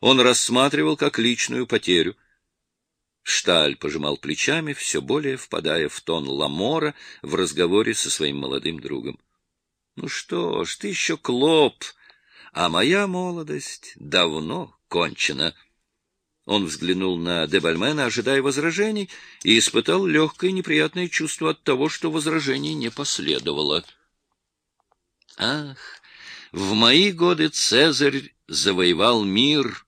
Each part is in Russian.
он рассматривал как личную потерю. Шталь пожимал плечами, все более впадая в тон Ламора в разговоре со своим молодым другом. — Ну что ж, ты еще клоп, а моя молодость давно кончена. Он взглянул на Дебальмена, ожидая возражений, и испытал легкое неприятное чувство от того, что возражений не последовало. — Ах, в мои годы Цезарь завоевал мир, —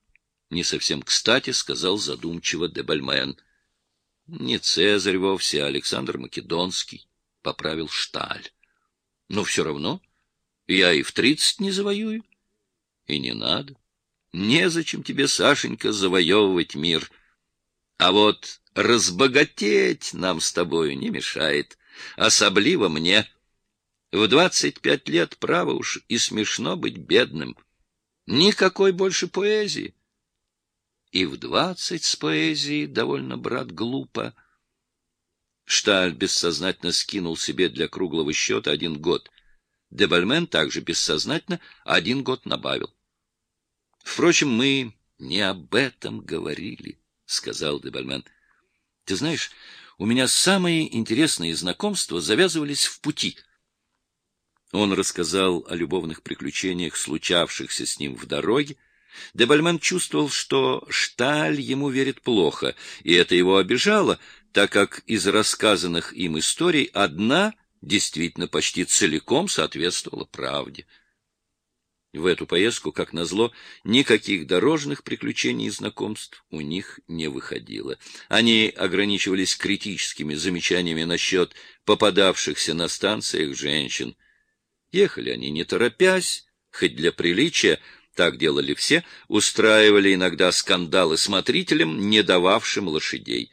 не совсем кстати сказал задумчиво Дебальмен. — Не Цезарь вовсе, а Александр Македонский, — поправил Шталь. — Но все равно я и в тридцать не завоюю. И не надо. Незачем тебе, Сашенька, завоевывать мир. А вот разбогатеть нам с тобою не мешает, особливо мне. В двадцать пять лет, право уж, и смешно быть бедным. Никакой больше поэзии. И в двадцать с поэзией довольно, брат, глупо. Шталь бессознательно скинул себе для круглого счета один год. Дебальмен также бессознательно один год набавил. Впрочем, мы не об этом говорили, — сказал Дебальмен. — Ты знаешь, у меня самые интересные знакомства завязывались в пути. Он рассказал о любовных приключениях, случавшихся с ним в дороге. Дебальмен чувствовал, что Шталь ему верит плохо, и это его обижало, так как из рассказанных им историй одна действительно почти целиком соответствовала правде. В эту поездку, как назло, никаких дорожных приключений и знакомств у них не выходило. Они ограничивались критическими замечаниями насчет попадавшихся на станциях женщин. Ехали они не торопясь, хоть для приличия, так делали все, устраивали иногда скандалы смотрителям, не дававшим лошадей.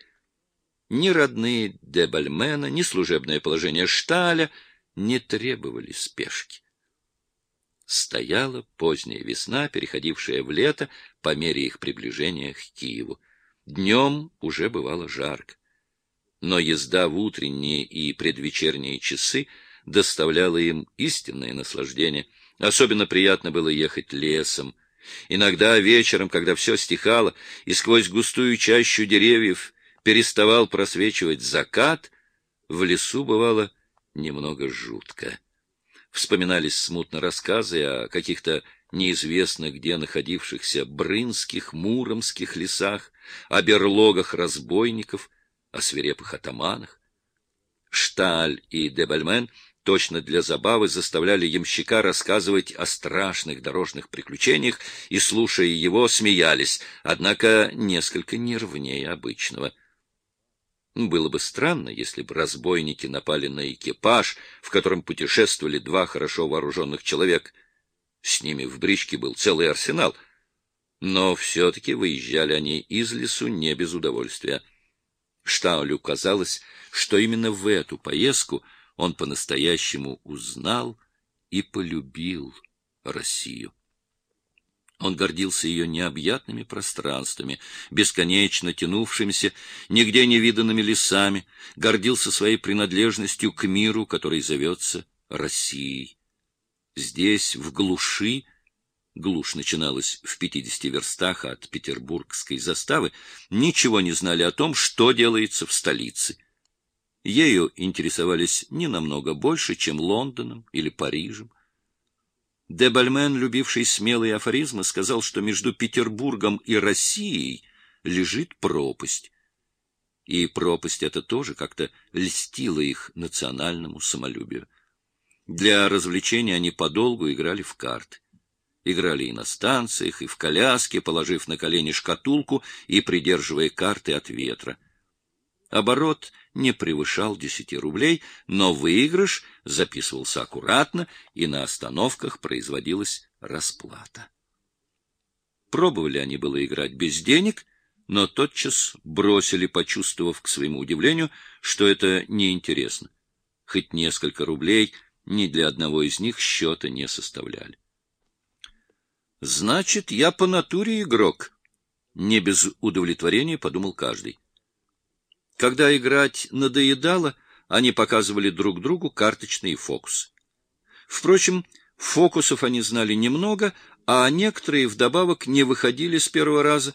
Ни родные Дебальмена, ни служебное положение Шталя не требовали спешки. Стояла поздняя весна, переходившая в лето по мере их приближения к Киеву. Днем уже бывало жарко. Но езда в утренние и предвечерние часы доставляла им истинное наслаждение. Особенно приятно было ехать лесом. Иногда вечером, когда все стихало, и сквозь густую чащу деревьев переставал просвечивать закат, в лесу бывало немного жутко. Вспоминались смутно рассказы о каких-то неизвестно где находившихся брынских, муромских лесах, о берлогах разбойников, о свирепых атаманах. Шталь и Дебальмен точно для забавы заставляли ямщика рассказывать о страшных дорожных приключениях и, слушая его, смеялись, однако несколько нервнее обычного — было бы странно, если бы разбойники напали на экипаж, в котором путешествовали два хорошо вооруженных человека. С ними в бричке был целый арсенал. Но все-таки выезжали они из лесу не без удовольствия. Штаулю казалось, что именно в эту поездку он по-настоящему узнал и полюбил Россию. Он гордился ее необъятными пространствами, бесконечно тянувшимися, нигде не виданными лесами, гордился своей принадлежностью к миру, который зовется Россией. Здесь, в глуши, глушь начиналась в пятидесяти верстах от петербургской заставы, ничего не знали о том, что делается в столице. Ею интересовались не намного больше, чем Лондоном или Парижем. Дебальмен, любивший смелые афоризмы, сказал, что между Петербургом и Россией лежит пропасть. И пропасть эта тоже как-то льстила их национальному самолюбию. Для развлечения они подолгу играли в карты. Играли и на станциях, и в коляске, положив на колени шкатулку и придерживая карты от ветра. Оборот не превышал десяти рублей, но выигрыш записывался аккуратно, и на остановках производилась расплата. Пробовали они было играть без денег, но тотчас бросили, почувствовав к своему удивлению, что это неинтересно. Хоть несколько рублей ни для одного из них счета не составляли. «Значит, я по натуре игрок», — не без удовлетворения подумал каждый. Когда играть надоедало, они показывали друг другу карточные фокусы. Впрочем, фокусов они знали немного, а некоторые вдобавок не выходили с первого раза